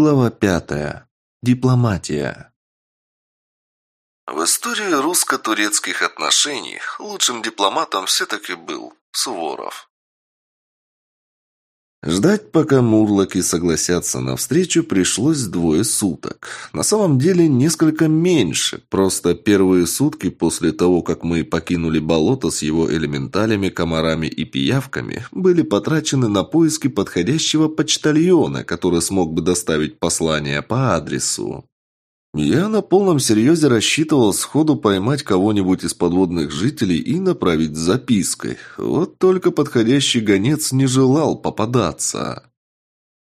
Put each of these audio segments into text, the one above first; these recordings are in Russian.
Глава пятая. Дипломатия. В истории русско-турецких отношений лучшим дипломатом все-таки был Суворов. Ждать, пока мурлоки согласятся на встречу, пришлось двое суток. На самом деле несколько меньше. Просто первые сутки после того, как мы покинули болото с его элементалями, комарами и пиявками, были потрачены на поиски подходящего почтальона, который смог бы доставить послание по адресу. Я на полном серьезе рассчитывал сходу поймать кого-нибудь из подводных жителей и направить запиской. Вот только подходящий гонец не желал попадаться.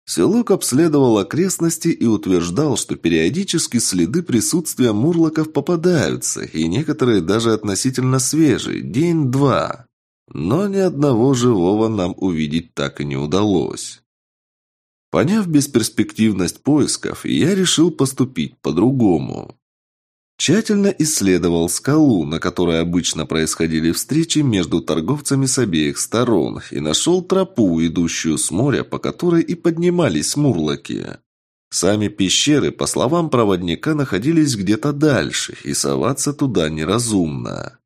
Селок обследовал окрестности и утверждал, что периодически следы присутствия мурлоков попадаются, и некоторые даже относительно свежие, день-два. Но ни одного живого нам увидеть так и не удалось. Поняв бесперспективность поисков, я решил поступить по-другому. Тщательно исследовал скалу, на которой обычно происходили встречи между торговцами с обеих сторон, и нашел тропу, идущую с моря, по которой и поднимались мурлоки. Сами пещеры, по словам проводника, находились где-то дальше, и соваться туда неразумно.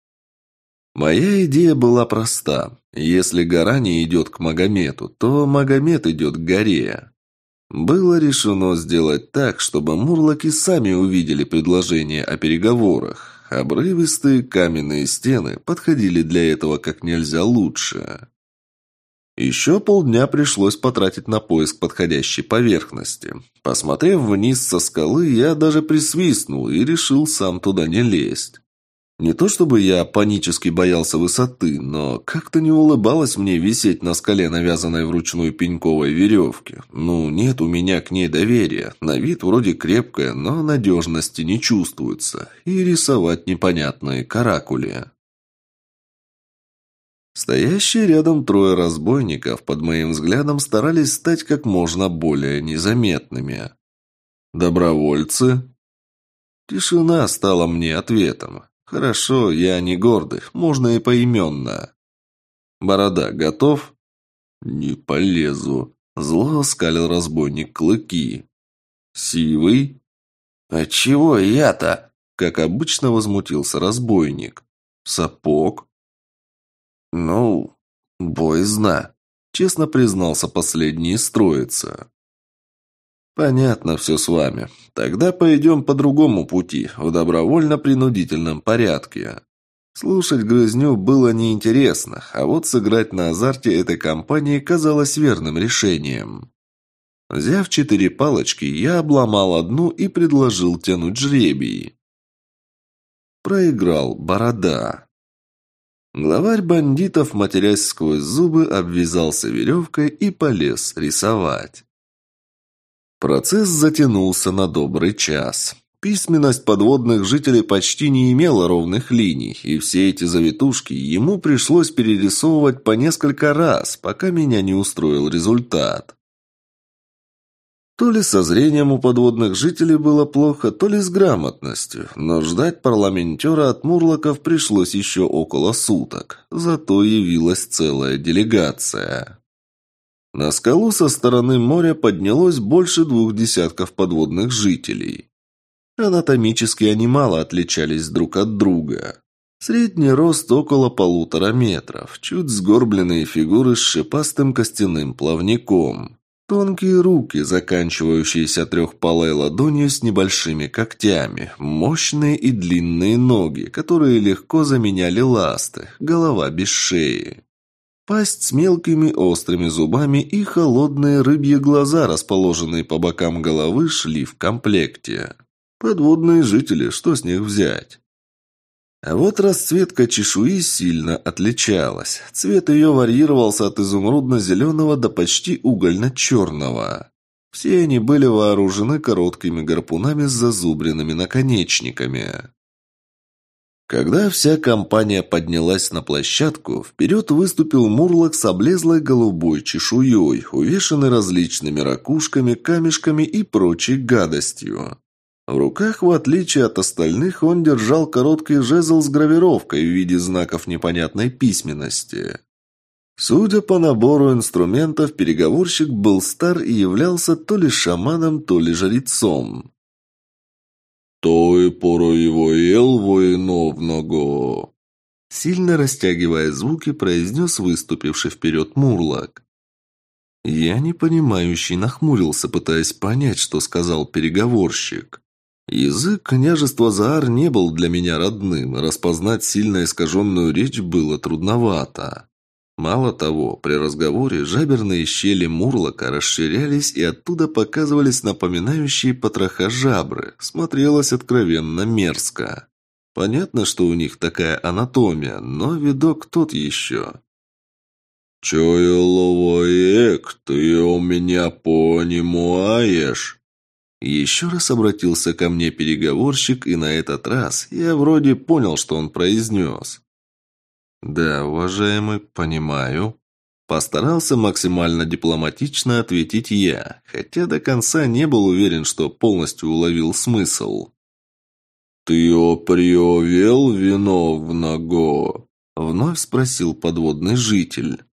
Моя идея была проста. Если гора не идет к Магомету, то Магомед идет к горе. Было решено сделать так, чтобы мурлоки сами увидели предложение о переговорах. Обрывистые каменные стены подходили для этого как нельзя лучше. Еще полдня пришлось потратить на поиск подходящей поверхности. Посмотрев вниз со скалы, я даже присвистнул и решил сам туда не лезть. Не то чтобы я панически боялся высоты, но как-то не улыбалось мне висеть на скале, навязанной вручную пеньковой веревке. Ну, нет у меня к ней доверия. На вид вроде крепкая, но надежности не чувствуется. И рисовать непонятные каракули. Стоящие рядом трое разбойников, под моим взглядом, старались стать как можно более незаметными. «Добровольцы?» Тишина стала мне ответом. «Хорошо, я не гордый, можно и поименно». «Борода, готов?» «Не полезу», — зло скалил разбойник клыки. «Сивый?» «А чего я-то?» — как обычно возмутился разбойник. «Сапог?» «Ну, боязно», — честно признался последний строится. «Понятно все с вами. Тогда пойдем по другому пути, в добровольно-принудительном порядке». Слушать грызню было неинтересно, а вот сыграть на азарте этой компании казалось верным решением. Взяв четыре палочки, я обломал одну и предложил тянуть жребий. Проиграл Борода. Главарь бандитов, матерясь сквозь зубы, обвязался веревкой и полез рисовать. Процесс затянулся на добрый час. Письменность подводных жителей почти не имела ровных линий, и все эти завитушки ему пришлось перерисовывать по несколько раз, пока меня не устроил результат. То ли со зрением у подводных жителей было плохо, то ли с грамотностью, но ждать парламентера от Мурлоков пришлось еще около суток. Зато явилась целая делегация. На скалу со стороны моря поднялось больше двух десятков подводных жителей. Анатомически они мало отличались друг от друга. Средний рост около полутора метров, чуть сгорбленные фигуры с шипастым костяным плавником. Тонкие руки, заканчивающиеся трехпалой ладонью с небольшими когтями, мощные и длинные ноги, которые легко заменяли ласты, голова без шеи. Пасть с мелкими острыми зубами и холодные рыбьи глаза, расположенные по бокам головы, шли в комплекте. Подводные жители, что с них взять? А вот расцветка чешуи сильно отличалась. Цвет ее варьировался от изумрудно-зеленого до почти угольно-черного. Все они были вооружены короткими гарпунами с зазубренными наконечниками. Когда вся компания поднялась на площадку, вперед выступил Мурлок с облезлой голубой чешуей, увешанной различными ракушками, камешками и прочей гадостью. В руках, в отличие от остальных, он держал короткий жезл с гравировкой в виде знаков непонятной письменности. Судя по набору инструментов, переговорщик был стар и являлся то ли шаманом, то ли жрецом. «То и пороевоел воиновного», Сильно растягивая звуки, произнес выступивший вперед Мурлок. Я непонимающий нахмурился, пытаясь понять, что сказал переговорщик. Язык княжества Заар не был для меня родным, распознать сильно искаженную речь было трудновато. Мало того, при разговоре жаберные щели Мурлока расширялись и оттуда показывались напоминающие потроха жабры. Смотрелось откровенно мерзко. Понятно, что у них такая анатомия, но видок тот еще. «Чуяловоек, ты у меня понимаешь?» Еще раз обратился ко мне переговорщик, и на этот раз я вроде понял, что он произнес. «Да, уважаемый, понимаю». Постарался максимально дипломатично ответить я, хотя до конца не был уверен, что полностью уловил смысл. «Ты оприовел виновного?» — вновь спросил подводный житель.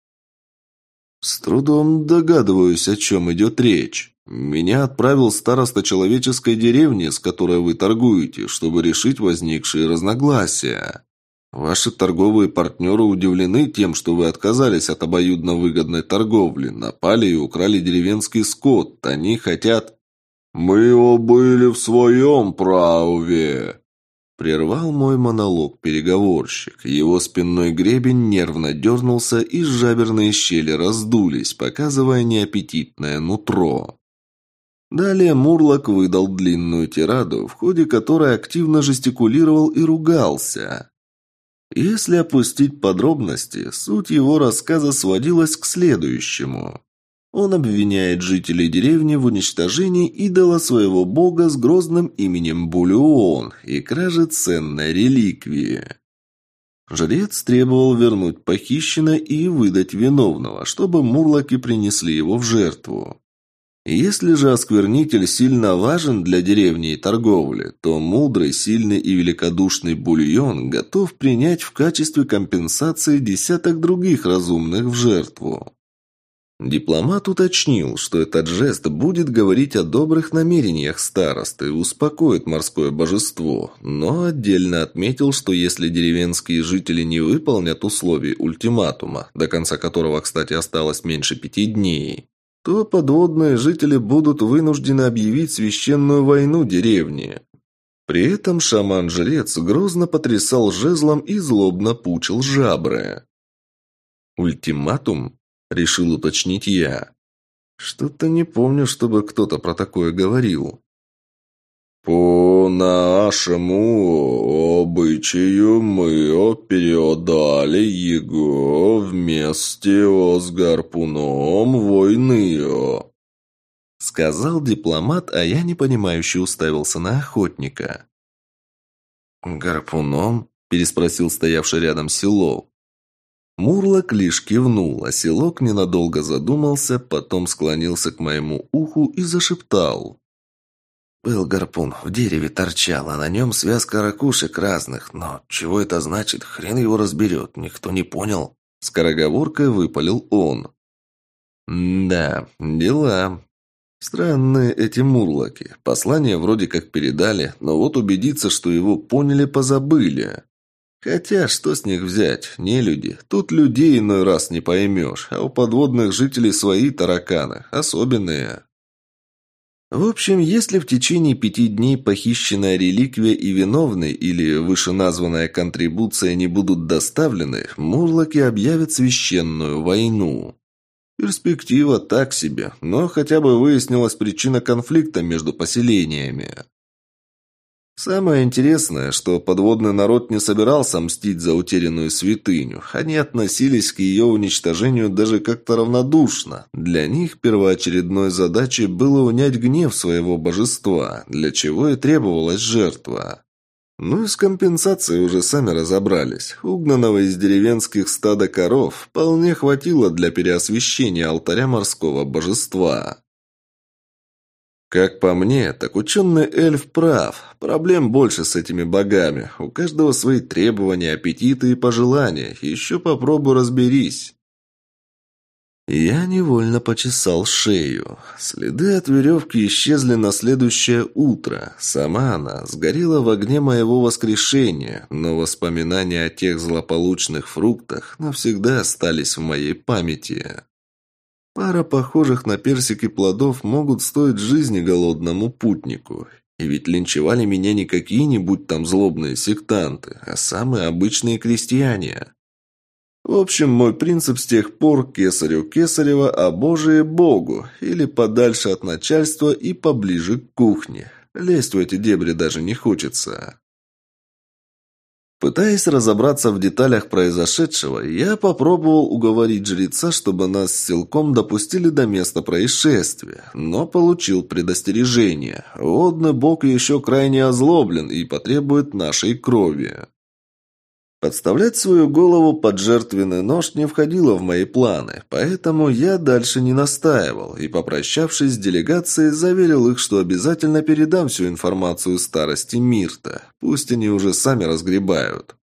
«С трудом догадываюсь, о чем идет речь. Меня отправил староста человеческой деревни, с которой вы торгуете, чтобы решить возникшие разногласия. Ваши торговые партнеры удивлены тем, что вы отказались от обоюдно выгодной торговли, напали и украли деревенский скот. Они хотят...» «Мы были в своем праве», Прервал мой монолог переговорщик. Его спинной гребень нервно дернулся, и жаберные щели раздулись, показывая неаппетитное нутро. Далее Мурлок выдал длинную тираду, в ходе которой активно жестикулировал и ругался. Если опустить подробности, суть его рассказа сводилась к следующему. Он обвиняет жителей деревни в уничтожении идола своего бога с грозным именем Булюон и краже ценной реликвии. Жрец требовал вернуть похищенное и выдать виновного, чтобы мурлоки принесли его в жертву. Если же осквернитель сильно важен для деревни и торговли, то мудрый, сильный и великодушный бульон готов принять в качестве компенсации десяток других разумных в жертву. Дипломат уточнил, что этот жест будет говорить о добрых намерениях старосты и успокоит морское божество, но отдельно отметил, что если деревенские жители не выполнят условий ультиматума, до конца которого, кстати, осталось меньше пяти дней, то подводные жители будут вынуждены объявить священную войну деревне. При этом шаман-жрец грозно потрясал жезлом и злобно пучил жабры. Ультиматум? Решил уточнить я. Что-то не помню, чтобы кто-то про такое говорил. «По нашему обычаю мы передали его вместе с гарпуном войны», сказал дипломат, а я непонимающе уставился на охотника. «Гарпуном?» – переспросил стоявший рядом Силов. Мурлок лишь кивнул, а селок ненадолго задумался, потом склонился к моему уху и зашептал. Был гарпун, в дереве торчал, а на нем связка ракушек разных, но чего это значит, хрен его разберет, никто не понял. Скороговоркой выпалил он. «Да, дела. Странные эти мурлоки. Послание вроде как передали, но вот убедиться, что его поняли, позабыли. Хотя, что с них взять? Не люди. Тут людей иной раз не поймешь, а у подводных жителей свои тараканы, особенные. В общем, если в течение пяти дней похищенная реликвия и виновный или вышеназванная контрибуция не будут доставлены, мурлоки объявят священную войну. Перспектива так себе, но хотя бы выяснилась причина конфликта между поселениями. Самое интересное, что подводный народ не собирался мстить за утерянную святыню. Они относились к ее уничтожению даже как-то равнодушно. Для них первоочередной задачей было унять гнев своего божества, для чего и требовалась жертва. Ну и с компенсацией уже сами разобрались. Угнанного из деревенских стада коров вполне хватило для переосвящения алтаря морского божества. Как по мне, так ученый эльф прав. Проблем больше с этими богами. У каждого свои требования, аппетиты и пожелания. Еще попробуй разберись. Я невольно почесал шею. Следы от веревки исчезли на следующее утро. Сама она сгорела в огне моего воскрешения, но воспоминания о тех злополучных фруктах навсегда остались в моей памяти. Пара похожих на персики плодов могут стоить жизни голодному путнику. И ведь линчевали меня не какие-нибудь там злобные сектанты, а самые обычные крестьяне. В общем, мой принцип с тех пор кесарю кесарева, а божие богу, или подальше от начальства и поближе к кухне. Лезть в эти дебри даже не хочется. Пытаясь разобраться в деталях произошедшего, я попробовал уговорить жреца, чтобы нас с силком допустили до места происшествия, но получил предостережение. Водный бог еще крайне озлоблен и потребует нашей крови. Подставлять свою голову под жертвенный нож не входило в мои планы, поэтому я дальше не настаивал и, попрощавшись с делегацией, заверил их, что обязательно передам всю информацию старости Мирта. Пусть они уже сами разгребают.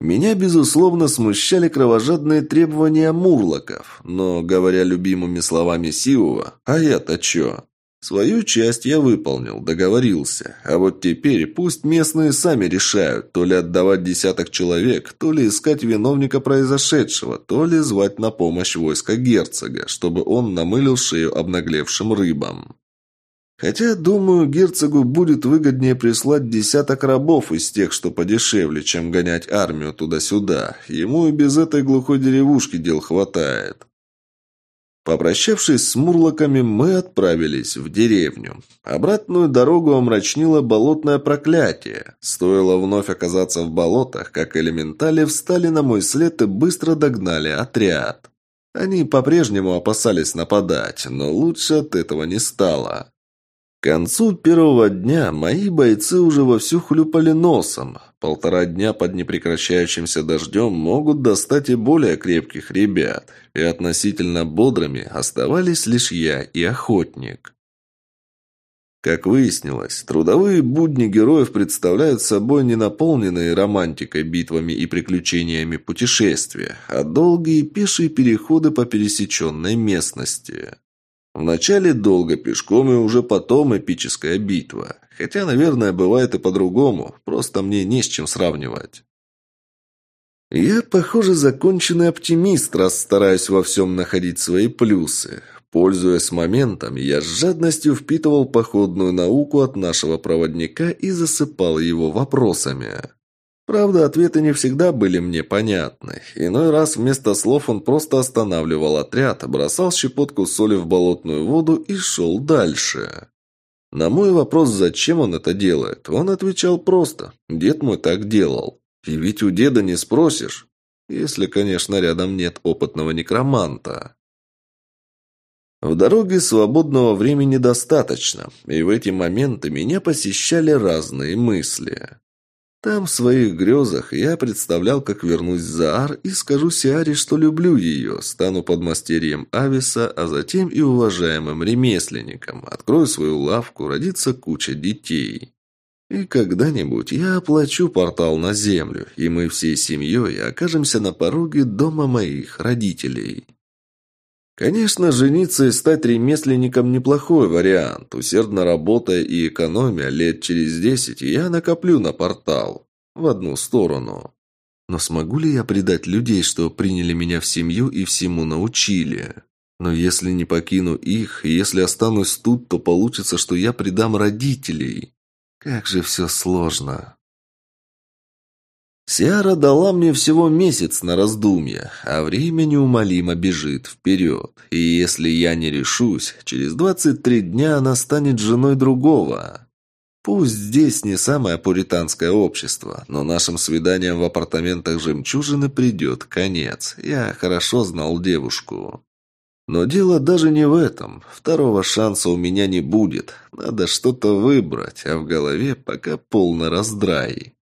Меня, безусловно, смущали кровожадные требования мурлоков, но, говоря любимыми словами Сиува, «А я-то чё?» Свою часть я выполнил, договорился. А вот теперь пусть местные сами решают, то ли отдавать десяток человек, то ли искать виновника произошедшего, то ли звать на помощь войска герцога, чтобы он намылил шею обнаглевшим рыбам. Хотя, думаю, герцогу будет выгоднее прислать десяток рабов из тех, что подешевле, чем гонять армию туда-сюда. Ему и без этой глухой деревушки дел хватает. Попрощавшись с мурлоками, мы отправились в деревню. Обратную дорогу омрачнило болотное проклятие. Стоило вновь оказаться в болотах, как элементали встали на мой след и быстро догнали отряд. Они по-прежнему опасались нападать, но лучше от этого не стало. Концу первого дня мои бойцы уже вовсю хлюпали носом. Полтора дня под непрекращающимся дождем могут достать и более крепких ребят, и относительно бодрыми оставались лишь я и охотник. Как выяснилось, трудовые будни героев представляют собой не наполненные романтикой, битвами и приключениями путешествия, а долгие пешие переходы по пересеченной местности. Вначале долго пешком и уже потом эпическая битва. Хотя, наверное, бывает и по-другому, просто мне не с чем сравнивать. Я, похоже, законченный оптимист, раз стараюсь во всем находить свои плюсы. Пользуясь моментом, я с жадностью впитывал походную науку от нашего проводника и засыпал его вопросами. Правда, ответы не всегда были мне понятны. Иной раз вместо слов он просто останавливал отряд, бросал щепотку соли в болотную воду и шел дальше. На мой вопрос, зачем он это делает, он отвечал просто «Дед мой так делал». И ведь у деда не спросишь, если, конечно, рядом нет опытного некроманта. В дороге свободного времени достаточно, и в эти моменты меня посещали разные мысли. Там, в своих грезах, я представлял, как вернусь в Заар и скажу Сиаре, что люблю ее, стану подмастерьем Ависа, а затем и уважаемым ремесленником, открою свою лавку, родится куча детей. И когда-нибудь я оплачу портал на землю, и мы всей семьей окажемся на пороге дома моих родителей. Конечно, жениться и стать ремесленником – неплохой вариант. Усердно работая и экономя лет через десять, я накоплю на портал. В одну сторону. Но смогу ли я предать людей, что приняли меня в семью и всему научили? Но если не покину их, если останусь тут, то получится, что я предам родителей. Как же все сложно. Сиара дала мне всего месяц на раздумье, а время неумолимо бежит вперед. И если я не решусь, через 23 дня она станет женой другого. Пусть здесь не самое пуританское общество, но нашим свиданиям в апартаментах жемчужины придет конец. Я хорошо знал девушку. Но дело даже не в этом. Второго шанса у меня не будет. Надо что-то выбрать, а в голове пока полный раздрай.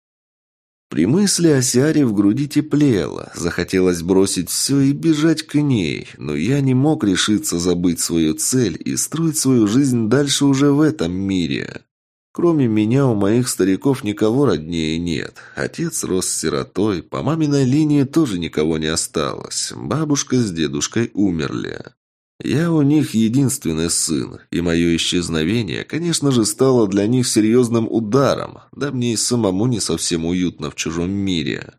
При мысли о Сиаре в груди теплело. Захотелось бросить все и бежать к ней, но я не мог решиться забыть свою цель и строить свою жизнь дальше уже в этом мире. Кроме меня у моих стариков никого роднее нет. Отец рос сиротой, по маминой линии тоже никого не осталось. Бабушка с дедушкой умерли. Я у них единственный сын, и мое исчезновение, конечно же, стало для них серьезным ударом, да мне и самому не совсем уютно в чужом мире.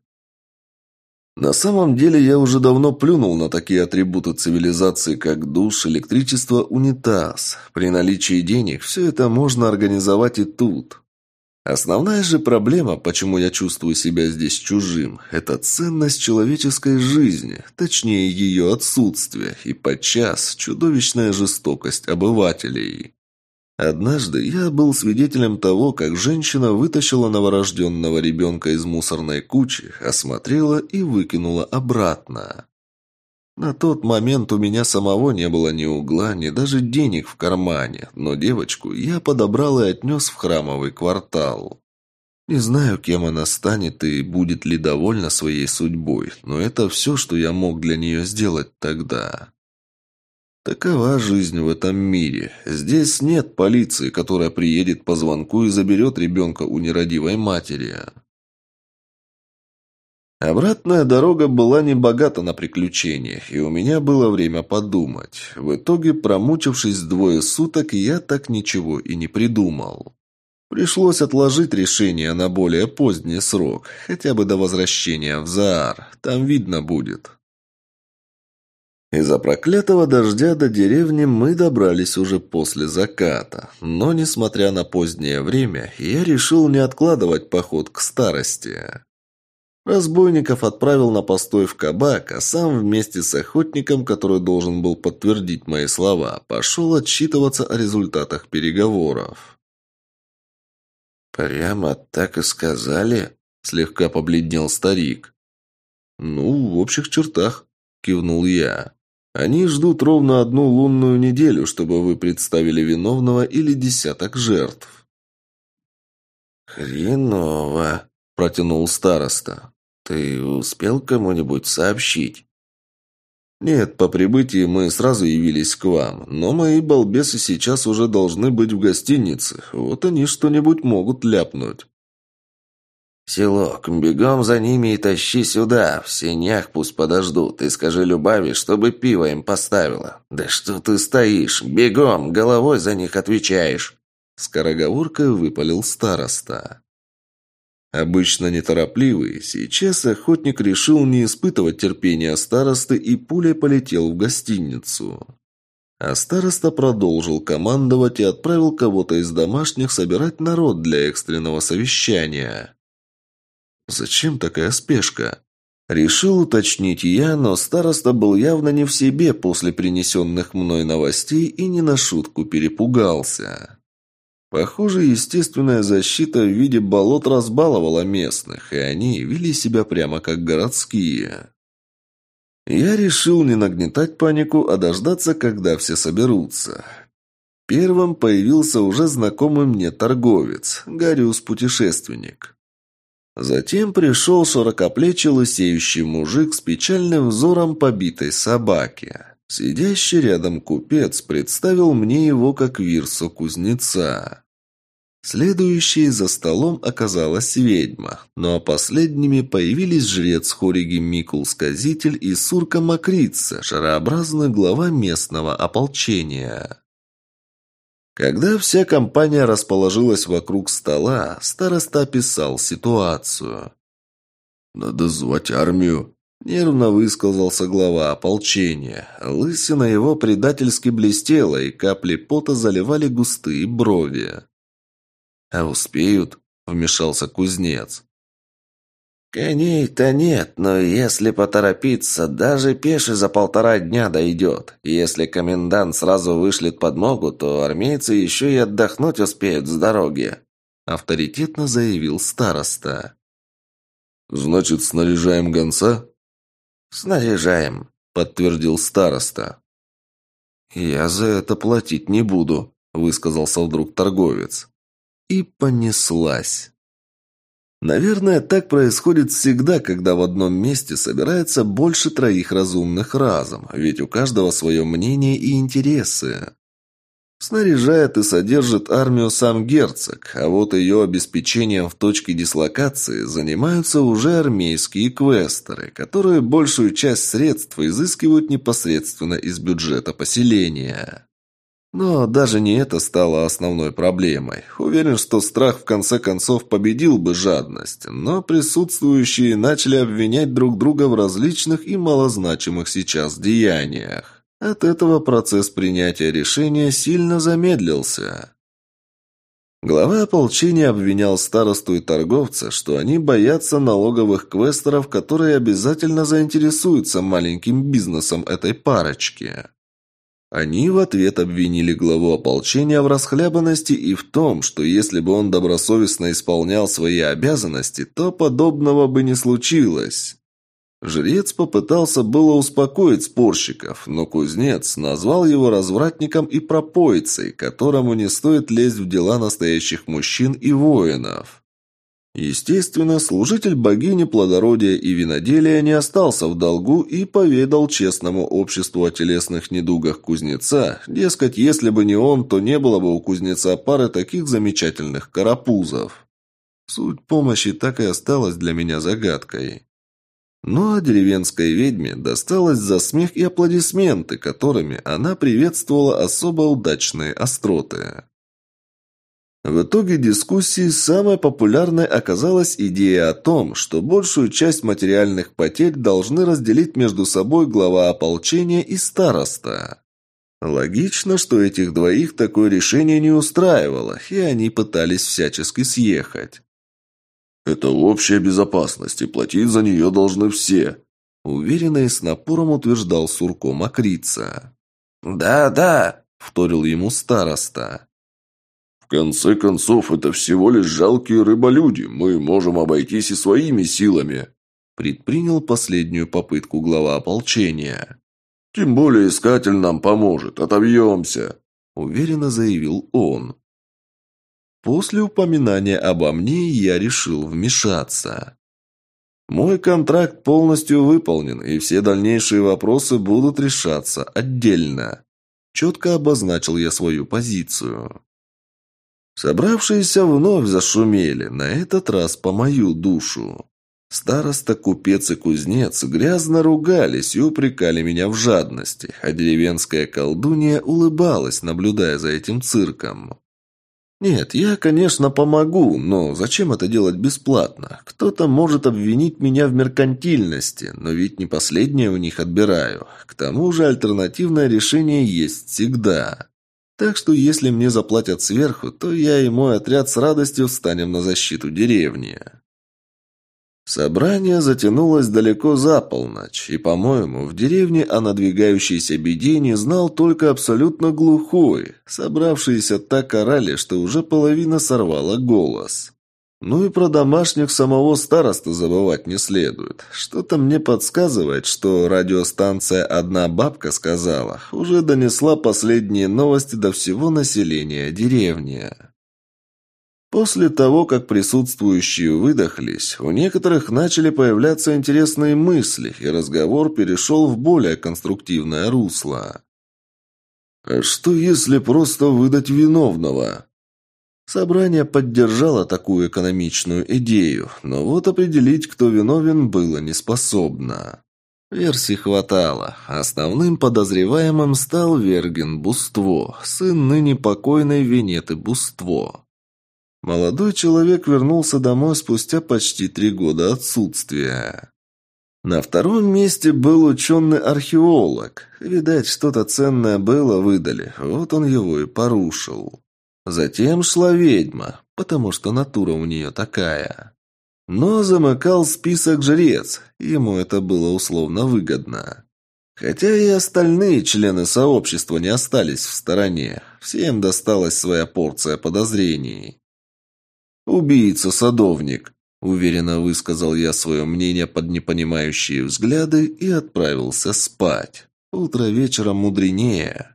На самом деле я уже давно плюнул на такие атрибуты цивилизации, как душ, электричество, унитаз. При наличии денег все это можно организовать и тут. Основная же проблема, почему я чувствую себя здесь чужим, это ценность человеческой жизни, точнее ее отсутствие, и подчас чудовищная жестокость обывателей. Однажды я был свидетелем того, как женщина вытащила новорожденного ребенка из мусорной кучи, осмотрела и выкинула обратно. На тот момент у меня самого не было ни угла, ни даже денег в кармане, но девочку я подобрал и отнес в храмовый квартал. Не знаю, кем она станет и будет ли довольна своей судьбой, но это все, что я мог для нее сделать тогда. Такова жизнь в этом мире. Здесь нет полиции, которая приедет по звонку и заберет ребенка у нерадивой матери. Обратная дорога была не богата на приключения, и у меня было время подумать. В итоге, промучившись двое суток, я так ничего и не придумал. Пришлось отложить решение на более поздний срок, хотя бы до возвращения в Заар. Там видно будет. Из-за проклятого дождя до деревни мы добрались уже после заката. Но, несмотря на позднее время, я решил не откладывать поход к старости. Разбойников отправил на постой в кабак, а сам вместе с охотником, который должен был подтвердить мои слова, пошел отчитываться о результатах переговоров. «Прямо так и сказали?» – слегка побледнел старик. «Ну, в общих чертах», – кивнул я. Они ждут ровно одну лунную неделю, чтобы вы представили виновного или десяток жертв. «Хреново», – протянул староста. «Ты успел кому-нибудь сообщить?» «Нет, по прибытии мы сразу явились к вам, но мои балбесы сейчас уже должны быть в гостинице. Вот они что-нибудь могут ляпнуть». «Селок, бегом за ними и тащи сюда. В сенях пусть подождут. И скажи Любави, чтобы пиво им поставила. Да что ты стоишь? Бегом, головой за них отвечаешь!» Скороговоркой выпалил староста. Обычно неторопливый, сейчас охотник решил не испытывать терпения старосты и пулей полетел в гостиницу. А староста продолжил командовать и отправил кого-то из домашних собирать народ для экстренного совещания. Зачем такая спешка? Решил уточнить я, но староста был явно не в себе после принесенных мной новостей и не на шутку перепугался. Похоже, естественная защита в виде болот разбаловала местных, и они вели себя прямо как городские. Я решил не нагнетать панику, а дождаться, когда все соберутся. Первым появился уже знакомый мне торговец, Гариус-путешественник. Затем пришел широкоплечий лысеющий мужик с печальным взором побитой собаки. Сидящий рядом купец представил мне его как вирсу кузнеца. Следующей за столом оказалась ведьма, ну а последними появились жрец Хориги Микул-сказитель и Сурка Макрица, шарообразный глава местного ополчения. Когда вся компания расположилась вокруг стола, староста описал ситуацию. «Надо звать армию», – нервно высказался глава ополчения. Лысина его предательски блестела, и капли пота заливали густые брови. «А успеют?» – вмешался кузнец. «Коней-то нет, но если поторопиться, даже пеший за полтора дня дойдет. Если комендант сразу вышлет подмогу, то армейцы еще и отдохнуть успеют с дороги», — авторитетно заявил староста. «Значит, снаряжаем гонца?» «Снаряжаем», — подтвердил староста. «Я за это платить не буду», — высказался вдруг торговец. И понеслась. Наверное, так происходит всегда, когда в одном месте собирается больше троих разумных разом, ведь у каждого свое мнение и интересы. Снаряжает и содержит армию сам герцог, а вот ее обеспечением в точке дислокации занимаются уже армейские квестеры, которые большую часть средств изыскивают непосредственно из бюджета поселения. Но даже не это стало основной проблемой. Уверен, что страх в конце концов победил бы жадность, но присутствующие начали обвинять друг друга в различных и малозначимых сейчас деяниях. От этого процесс принятия решения сильно замедлился. Глава ополчения обвинял старосту и торговца, что они боятся налоговых квестеров, которые обязательно заинтересуются маленьким бизнесом этой парочки. Они в ответ обвинили главу ополчения в расхлябанности и в том, что если бы он добросовестно исполнял свои обязанности, то подобного бы не случилось. Жрец попытался было успокоить спорщиков, но кузнец назвал его развратником и пропоицей, которому не стоит лезть в дела настоящих мужчин и воинов. Естественно, служитель богини плодородия и виноделия не остался в долгу и поведал честному обществу о телесных недугах кузнеца, дескать, если бы не он, то не было бы у кузнеца пары таких замечательных карапузов. Суть помощи так и осталась для меня загадкой. Ну а деревенской ведьме досталось за смех и аплодисменты, которыми она приветствовала особо удачные остроты. В итоге дискуссии самой популярной оказалась идея о том, что большую часть материальных потерь должны разделить между собой глава ополчения и староста. Логично, что этих двоих такое решение не устраивало, и они пытались всячески съехать. Это общая безопасность, и платить за нее должны все», – уверенно и с напором утверждал Сурко Макрица. «Да, да», – вторил ему староста. «В конце концов, это всего лишь жалкие рыболюди. Мы можем обойтись и своими силами», – предпринял последнюю попытку глава ополчения. «Тем более искатель нам поможет. Отобьемся», – уверенно заявил он. После упоминания обо мне я решил вмешаться. Мой контракт полностью выполнен, и все дальнейшие вопросы будут решаться отдельно. Четко обозначил я свою позицию. Собравшиеся вновь зашумели, на этот раз по мою душу. Староста, купец и кузнец грязно ругались и упрекали меня в жадности, а деревенская колдунья улыбалась, наблюдая за этим цирком. Нет, я, конечно, помогу, но зачем это делать бесплатно? Кто-то может обвинить меня в меркантильности, но ведь не последнее у них отбираю. К тому же альтернативное решение есть всегда. Так что если мне заплатят сверху, то я и мой отряд с радостью встанем на защиту деревни. Собрание затянулось далеко за полночь, и, по-моему, в деревне о надвигающейся беде не знал только абсолютно глухой. Собравшиеся так орали, что уже половина сорвала голос. Ну и про домашних самого староста забывать не следует. Что-то мне подсказывает, что радиостанция «Одна бабка» сказала, уже донесла последние новости до всего населения деревни. После того, как присутствующие выдохлись, у некоторых начали появляться интересные мысли, и разговор перешел в более конструктивное русло. «А что, если просто выдать виновного?» Собрание поддержало такую экономичную идею, но вот определить, кто виновен, было неспособно. Версий хватало. Основным подозреваемым стал Верген Буство, сын ныне покойной Венеты Буство. Молодой человек вернулся домой спустя почти три года отсутствия. На втором месте был ученый-археолог. Видать, что-то ценное было, выдали. Вот он его и порушил. Затем шла ведьма, потому что натура у нее такая. Но замыкал список жрец, ему это было условно выгодно. Хотя и остальные члены сообщества не остались в стороне. Всем досталась своя порция подозрений. «Убийца-садовник», – уверенно высказал я свое мнение под непонимающие взгляды и отправился спать. Утро вечером мудренее.